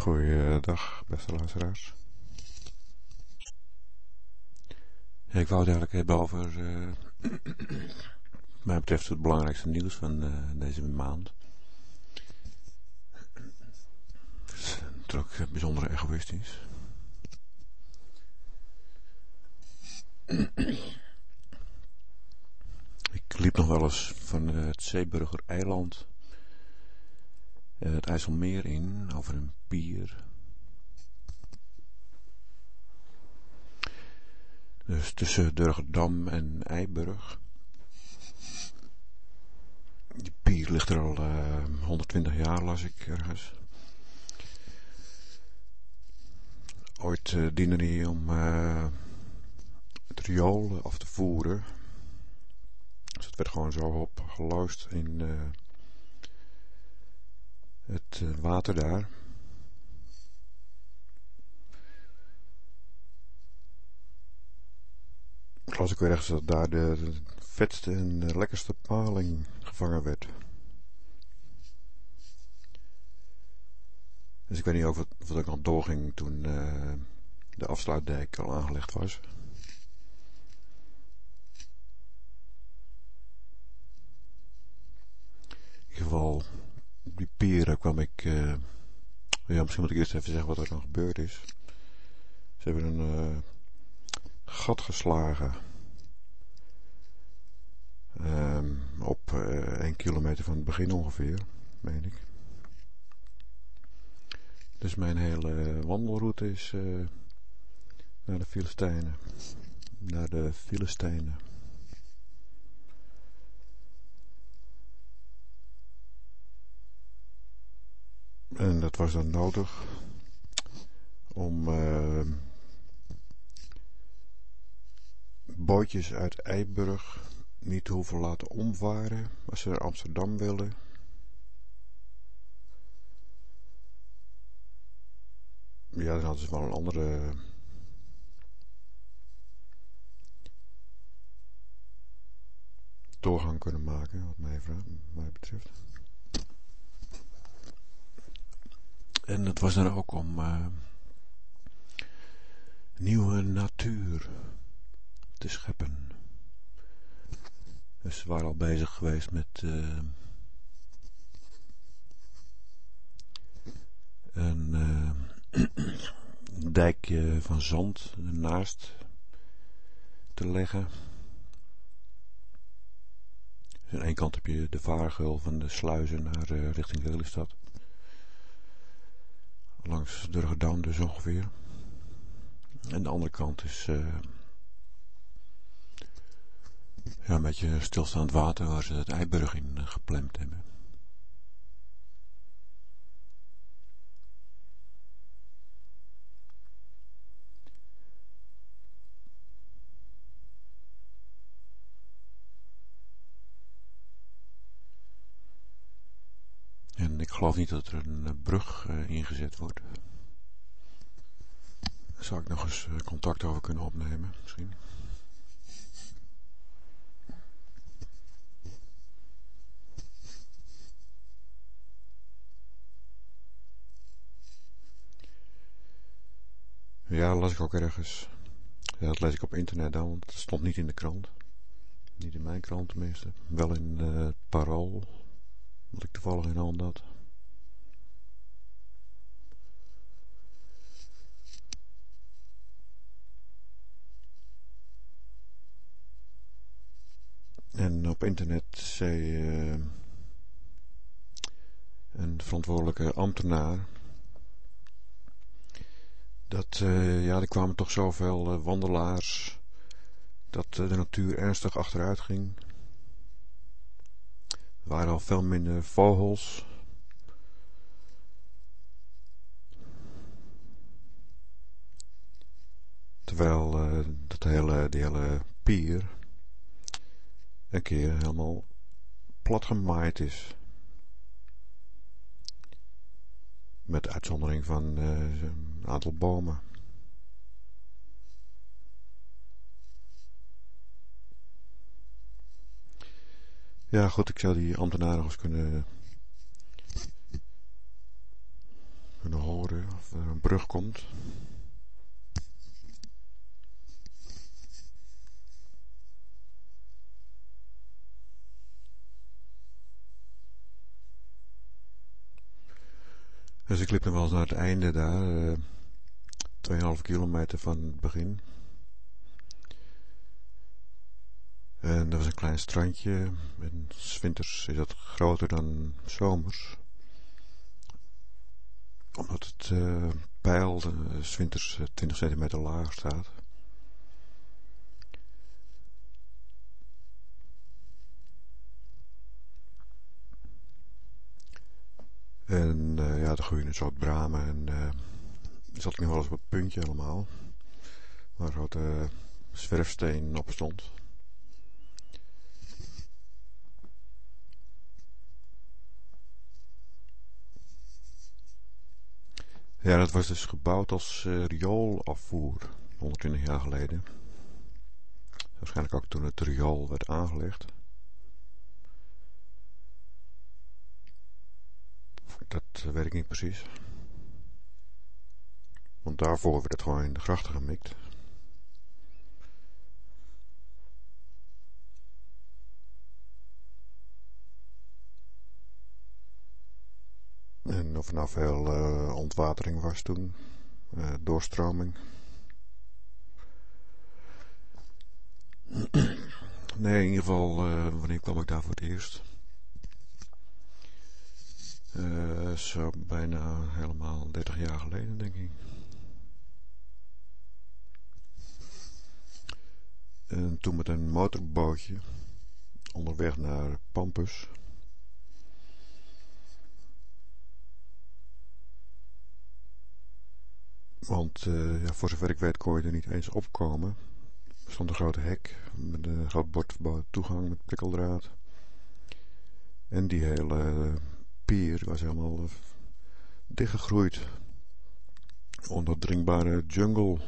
Goeiedag, beste luisteraars. Ik wou het eigenlijk hebben over, uh, mij betreft, het belangrijkste nieuws van uh, deze maand. Het is natuurlijk bijzonder egoïstisch. Ik liep nog wel eens van het Zeeburger eiland het IJsselmeer in, over een pier. Dus tussen Durgedam en Eiburg. Die pier ligt er al uh, eh, 120 jaar, las ik ergens. Ooit uh, diende die om uh, het riool af te voeren. Dus het werd gewoon zo opgeloosd in het uh, water daar. Las ik weer ergens dat daar de vetste en de lekkerste paling gevangen werd. Dus ik weet niet of het, of het ook nog doorging toen uh, de afsluitdijk al aangelegd was. In ieder geval die peren kwam ik... Uh, ja, misschien moet ik eerst even zeggen wat er dan gebeurd is. Ze hebben een uh, gat geslagen. Um, op uh, 1 kilometer van het begin ongeveer, meen ik. Dus mijn hele wandelroute is naar de Filistijnen. Naar de Filistijnen. En dat was dan nodig om uh, bootjes uit Eiburg niet te hoeven laten omvaren als ze naar Amsterdam willen. Ja, dan hadden ze wel een andere doorgang kunnen maken, wat mij, mij betreft. En het was er ook om uh, nieuwe natuur te scheppen. Dus we waren al bezig geweest met uh, een uh, dijkje van zand ernaast te leggen. Dus aan één kant heb je de vaargeul van de sluizen naar richting Lelystad langs Durgedam dus ongeveer. En de andere kant is uh, ja, een beetje stilstaand water waar ze het Eiburg in uh, geplemd hebben. En ik geloof niet dat er een eh, brug uh, ingezet wordt. Daar zou ik nog eens uh, contact over kunnen opnemen, misschien. Ja, las ik ook ergens. Ja, dat lees ik op internet dan, want het stond niet in de krant. Niet in mijn krant tenminste. Wel in het Parool wat ik toevallig in hand had. En op internet zei uh, een verantwoordelijke ambtenaar dat uh, ja, er kwamen toch zoveel uh, wandelaars dat de natuur ernstig achteruit ging waren al veel minder vogels. Terwijl dat hele, die hele pier een keer helemaal plat gemaaid is. Met uitzondering van uh, een aantal bomen. Ja, goed, ik zou die ambtenaren nog eens kunnen, kunnen horen. er een brug komt. Dus ik liep nog wel eens naar het einde daar, uh, eh, 2,5 kilometer van het begin. En er was een klein strandje. En winters is dat groter dan zomers. Omdat het uh, pijl uh, winters 20 centimeter lager staat. En uh, ja, er groeien een soort bramen. En uh, zat nog wel eens op het puntje helemaal. Waar een grote zwerfsteen op stond. Ja, dat was dus gebouwd als rioolafvoer 120 jaar geleden. Waarschijnlijk ook toen het riool werd aangelegd. Dat weet ik niet precies. Want daarvoor werd gewoon in de grachten gemikt. En of nou veel uh, ontwatering was toen, uh, doorstroming. nee, in ieder geval, wanneer kwam ik daar voor het eerst? Zo bijna helemaal 30 jaar geleden, denk ik. En toen met een motorbootje onderweg naar Pampus. Want uh, ja, voor zover ik weet kon je er niet eens opkomen. Er stond een grote hek met een groot bord toegang met prikkeldraad. En die hele pier was helemaal uh, dichtgegroeid. Ondoordringbare jungle.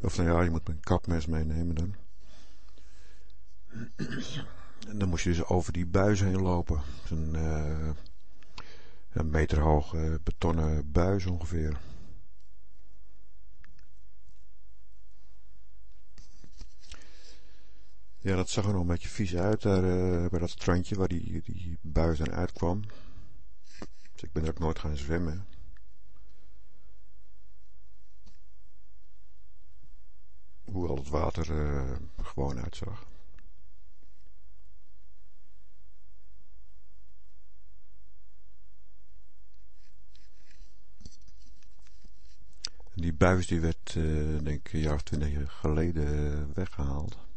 Of nou ja, je moet een kapmes meenemen dan. En dan moest je dus over die buis heen lopen. Zo'n uh, een meter betonnen buis ongeveer. Ja, dat zag er nog een beetje vies uit daar uh, bij dat strandje waar die, die buis dan uitkwam. Dus ik ben er ook nooit gaan zwemmen. Hoewel het water uh, gewoon uitzag. Die buis die werd, uh, denk ik, een jaar of twintig geleden weggehaald.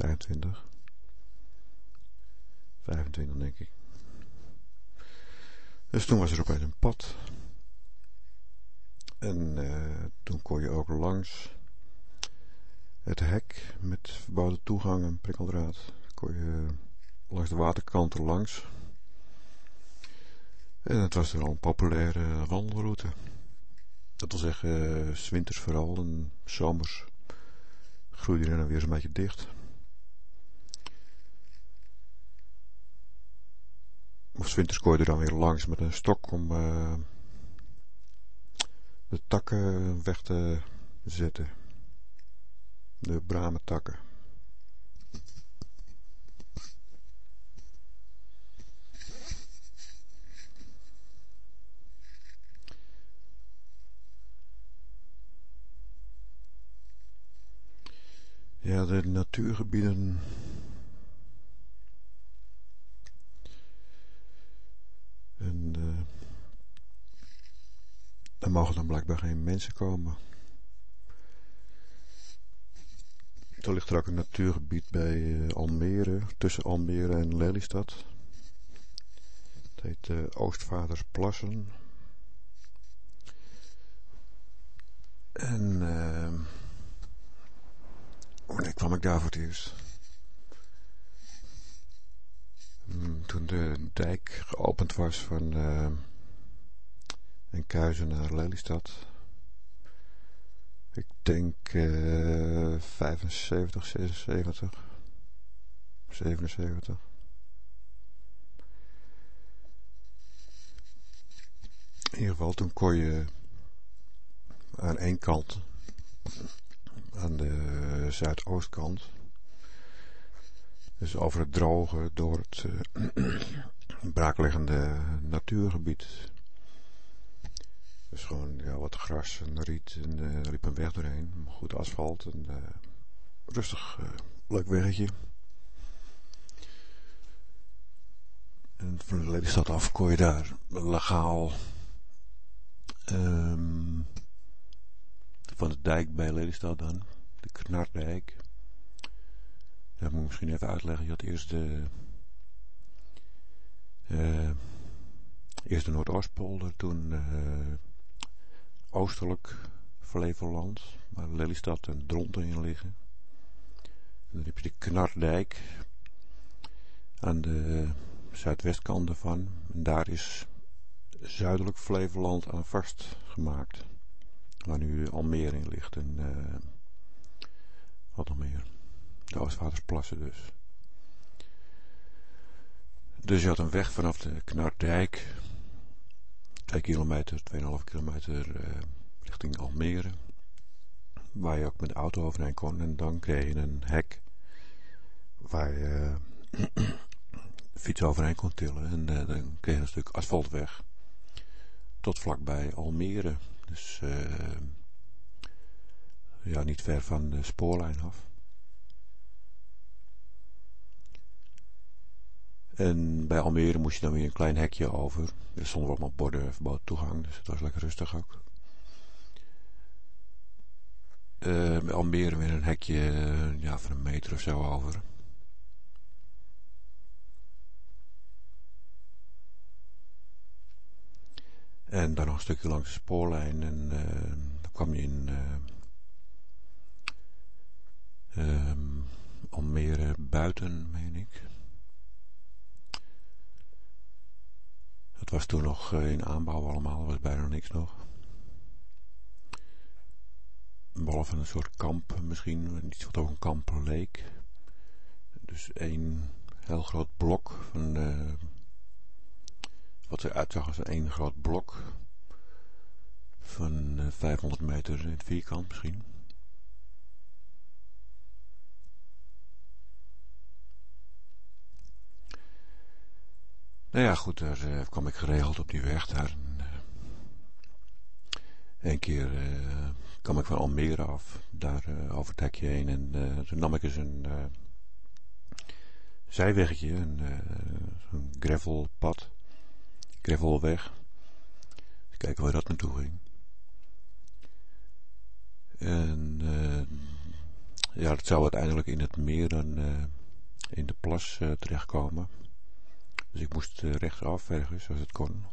25. 25 denk ik. Dus toen was er opeens een pad. En uh, toen kon je ook langs het hek met verbouwde toegang en prikkeldraad. Kon je langs de waterkanten langs. En het was er al een populaire wandelroute. Dat wil zeggen, uh, winters vooral en zomers groeide er dan weer zo'n beetje dicht. Of winters kon je er dan weer langs met een stok om uh, de takken weg te zetten. De brame takken. Ja, de natuurgebieden. En uh, daar mogen dan blijkbaar geen mensen komen. Er ligt er ook een natuurgebied bij uh, Almere, tussen Almere en Lelystad. Het heet uh, Oostvadersplassen. En... Uh, kwam ik daar voor het eerst? Hmm, toen de dijk geopend was van uh, en Kuizen naar Lelystad. Ik denk uh, 75, 76, 77. In ieder geval, toen kon je aan één kant, aan de zuidoostkant, dus over het droge, door het uh, braakliggende natuurgebied dus gewoon ja, wat gras en riet en uh, liep een weg doorheen. Goed asfalt en uh, rustig leuk weggetje. En van de Lelystad af kon je daar legaal um, van de dijk bij Lelystad dan, de Knardijk. Dat moet ik misschien even uitleggen. Je had eerst de, eerst de Noordoostpolder, toen oostelijk Flevoland, waar Lelystad en Dronten in liggen. En dan heb je de Knardijk aan de zuidwestkant ervan. En daar is zuidelijk Flevoland aan vastgemaakt. Waar nu Almere in ligt en uh, wat nog meer. De Oostvatersplassen dus. Dus je had een weg vanaf de Knardijk. 2 kilometer, 2,5 kilometer uh, richting Almere. Waar je ook met de auto overheen kon. En dan kreeg je een hek. Waar je uh, fiets overheen kon tillen. En uh, dan kreeg je een stuk asfaltweg. Tot vlakbij Almere. Dus ja, niet ver van de spoorlijn af. En bij Almere moest je dan weer een klein hekje over. Er stonden allemaal borden verboden toegang, dus het was lekker rustig ook. Uh, bij Almere weer een hekje uh, ja, van een meter of zo over. En dan nog een stukje langs de spoorlijn en uh, dan kwam je in um, Almere buiten, meen ik. Het was toen nog in aanbouw allemaal, er was bijna niks nog. Behalve een soort kamp misschien, iets wat ook een kamp leek. Dus één heel groot blok van... Uh, wat eruit zag als een één groot blok van uh, 500 meter in het vierkant misschien. Nou ja, goed, daar uh, kwam ik geregeld op die weg daar. Eén keer uh, kwam ik van Almere af, daar over het hekje heen. En toen nam ik eens een zijweggetje, een, een gravelpad, gravelweg. Eens kijken waar dat naartoe ging. En ja, dat zou uiteindelijk in het meer dan in de plas terechtkomen. Dus ik moest uh, rechtsaf ergens, als het kon.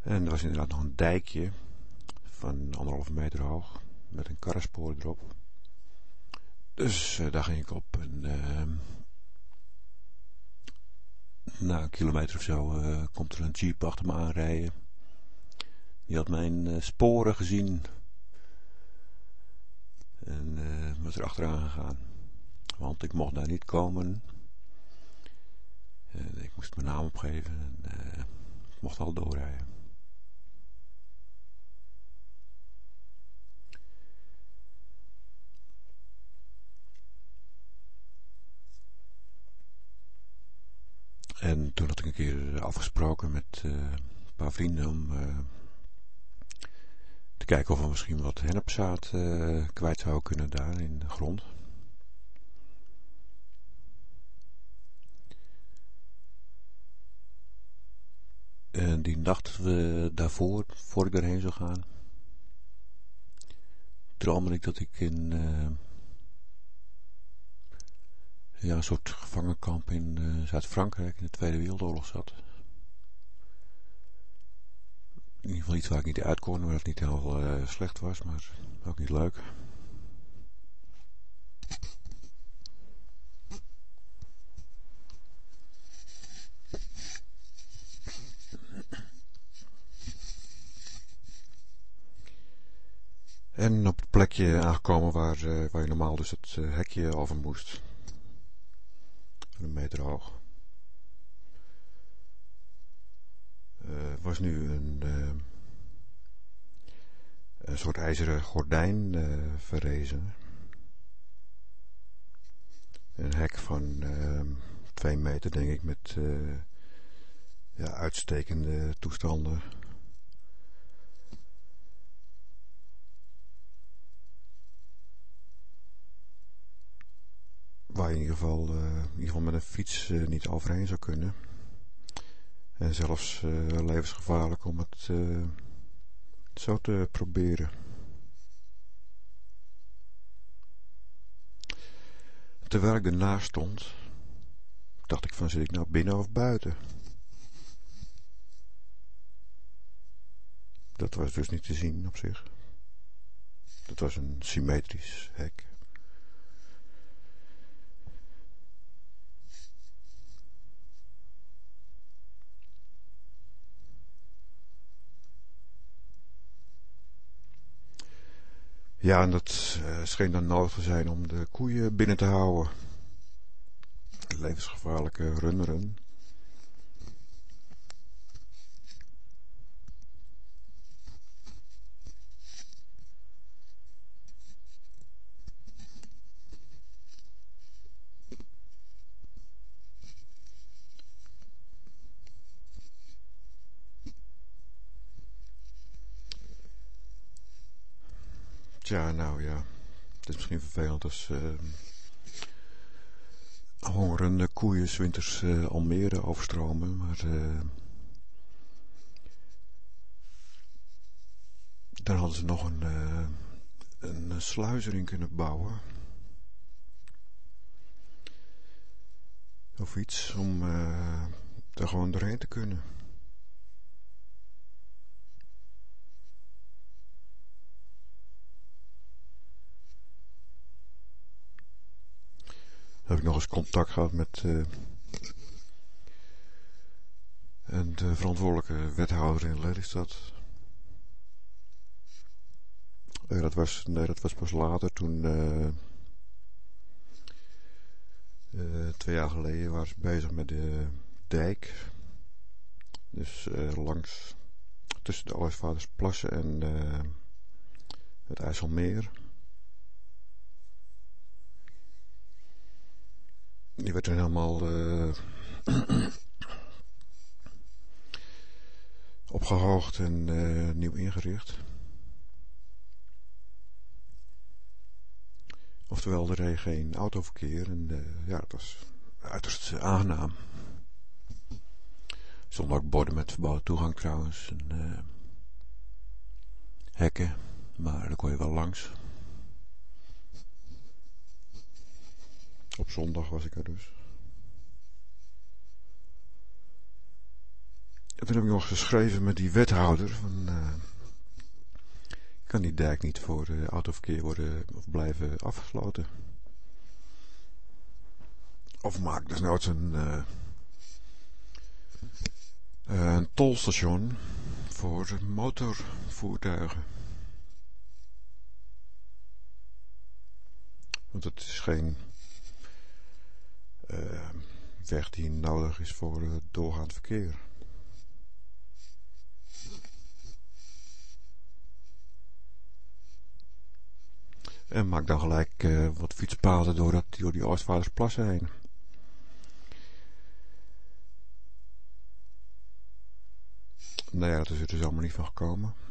En er was inderdaad nog een dijkje van anderhalve meter hoog. Met een karrespoor erop. Dus uh, daar ging ik op. En uh, na een kilometer of zo komt er een jeep achter me aanrijden. Die had mijn sporen gezien. En was er achteraan gegaan. Want ik mocht daar niet komen. Uh, ik moest mijn naam opgeven en ik mocht al doorrijden. En toen had ik een keer afgesproken met uh, een paar vrienden om te kijken of we misschien wat hennepzaad kwijt zouden kunnen daar in de grond. En die nacht we daarvoor, voor ik erheen zou gaan, droomde ik dat ik in uh, ja, een soort gevangenkamp in uh, Zuid-Frankrijk in de Tweede Wereldoorlog zat. In ieder geval iets waar ik niet uit kon, waar het niet heel slecht was, maar ook niet leuk. En op het plekje aangekomen waar, uh, waar je normaal dus het uh, hekje over moest. Een meter hoog. Uh, was nu een, soort ijzeren gordijn verrezen. Een hek van twee meter, denk ik, met ja, uitstekende toestanden. Waar je in ieder geval, uh, in ieder geval met een fiets uh, niet overheen zou kunnen. En zelfs uh, levensgevaarlijk om het zo te proberen. Terwijl ik ernaast stond, dacht ik van zit ik nou binnen of buiten? Dat was dus niet te zien op zich. Dat was een symmetrisch hek. Ja, en dat uh, scheen dan nodig te zijn om de koeien binnen te houden. Levensgevaarlijke runderen. Ja, nou ja. Het is misschien vervelend als uh, hongerende koeien winters uh, Almere overstromen, maar uh, dan hadden ze nog een, uh, een sluis erin kunnen bouwen. Of iets om er gewoon doorheen te kunnen. Heb ik nog eens contact gehad met uh, de verantwoordelijke wethouder in Lelystad. Uh, dat was, nee, dat was pas later toen, uh, twee jaar geleden, waren ze bezig met de dijk. Dus langs, tussen de Oostervadersplassen en het IJsselmeer. Werd toen helemaal uh, opgehoogd en uh, nieuw ingericht. Oftewel, er reed geen autoverkeer en uh, ja, het was uiterst aangenaam. Er stonden ook borden met verbouwde toegang trouwens en hekken, maar daar kon je wel langs. Op zondag was ik er dus. En toen heb ik nog geschreven met die wethouder van... Uh, kan die dijk niet voor uh, autoverkeer worden of blijven afgesloten? Of maak dus een, uh, een tolstation voor motorvoertuigen. Want het is geen weg die nodig is voor uh, doorgaand verkeer. En maak dan gelijk uh, wat fietspaden door, dat, door die Oostvaardersplassen heen. Nou ja, dat is er dus allemaal niet van gekomen.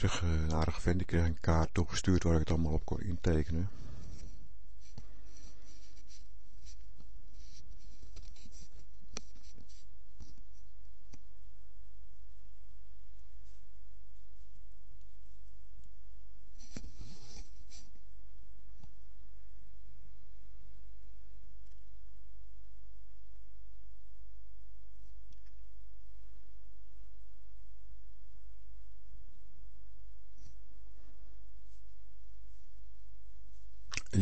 Zich eh, aardige vent. Ik kreeg een kaart toegestuurd waar ik het allemaal op kon intekenen.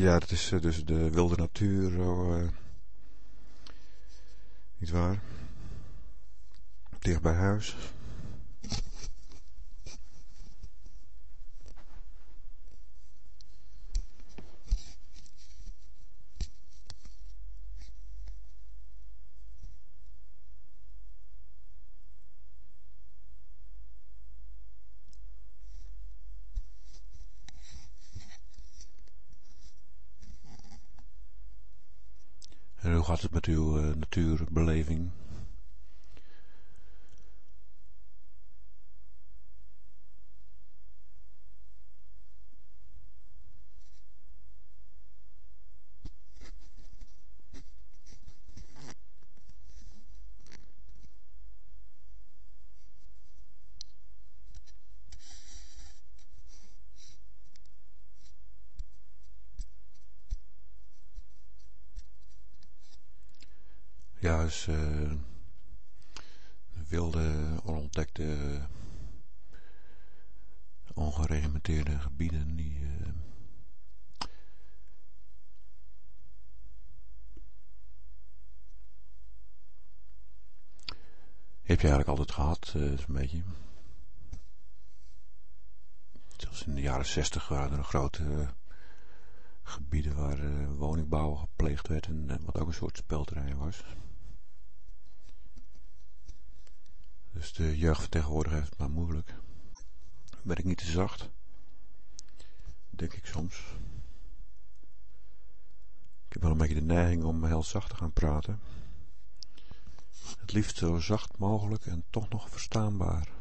Ja, dat is dus de wilde natuur. Uh, niet waar? Dicht bij huis. Gaat het met uw uh, natuurbeleving? Ja, is uh, wilde, onontdekte, ongeregimenteerde gebieden die... Uh, heb je eigenlijk altijd gehad, uh, een beetje. Zelfs in de jaren zestig waren er grote gebieden waar woningbouw gepleegd werd en wat ook een soort speelterrein was. Dus de jeugd van tegenwoordig heeft het maar moeilijk. Ben ik niet te zacht? Denk ik soms. Ik heb wel een beetje de neiging om heel zacht te gaan praten. Het liefst zo zacht mogelijk en toch nog verstaanbaar.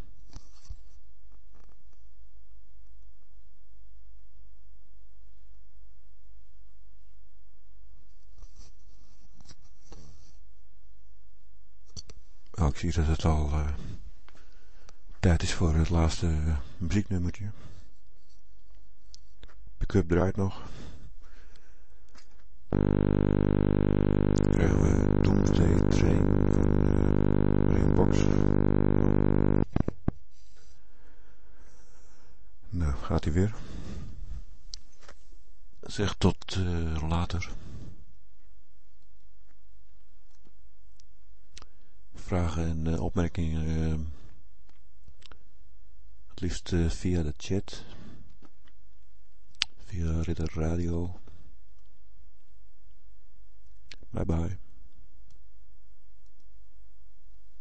Oh, ik zie dat het al uh, tijd is voor het laatste uh, muzieknummertje. Pick-up draait nog. Dan krijgen we Doomsday Train van Rainbox. Nou, gaat hij weer. Zeg tot later. Vragen en uh, opmerkingen uh, het liefst uh, via de chat. Via Ridder Radio. Bye bye